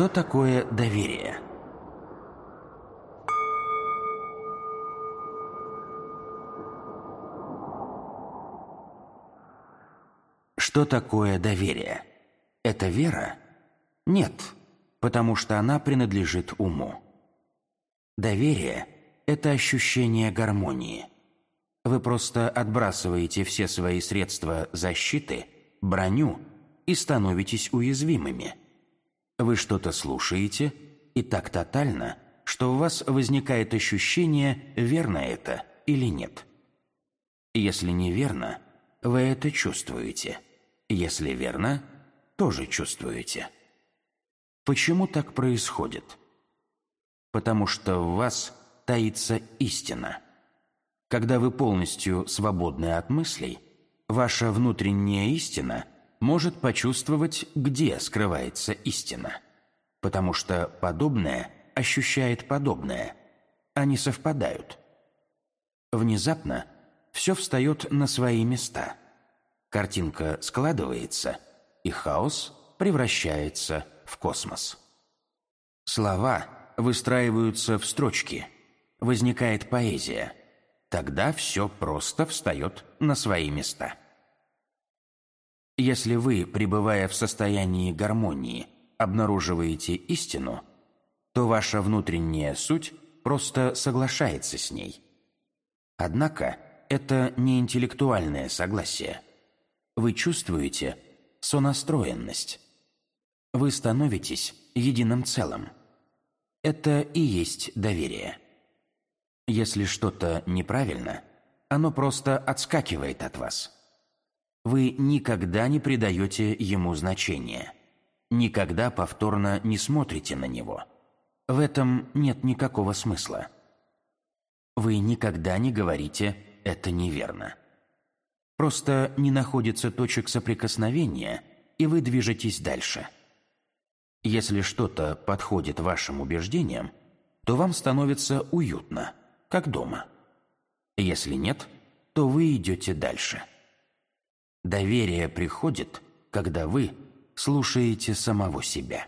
Что такое доверие? Что такое доверие? Это вера? Нет, потому что она принадлежит уму. Доверие – это ощущение гармонии. Вы просто отбрасываете все свои средства защиты, броню и становитесь уязвимыми. Вы что-то слушаете, и так тотально, что у вас возникает ощущение, верно это или нет. Если неверно, вы это чувствуете. Если верно, тоже чувствуете. Почему так происходит? Потому что в вас таится истина. Когда вы полностью свободны от мыслей, ваша внутренняя истина может почувствовать, где скрывается истина. Потому что подобное ощущает подобное. Они совпадают. Внезапно все встает на свои места. Картинка складывается, и хаос превращается в космос. Слова выстраиваются в строчки. Возникает поэзия. Тогда все просто встает на свои места. Если вы, пребывая в состоянии гармонии, обнаруживаете истину, то ваша внутренняя суть просто соглашается с ней. Однако это не интеллектуальное согласие. Вы чувствуете сонастроенность. Вы становитесь единым целым. Это и есть доверие. Если что-то неправильно, оно просто отскакивает от вас – вы никогда не придаете ему значения. Никогда повторно не смотрите на него. В этом нет никакого смысла. Вы никогда не говорите «это неверно». Просто не находится точек соприкосновения, и вы движетесь дальше. Если что-то подходит вашим убеждениям, то вам становится уютно, как дома. Если нет, то вы идете дальше. Доверие приходит, когда вы слушаете самого себя.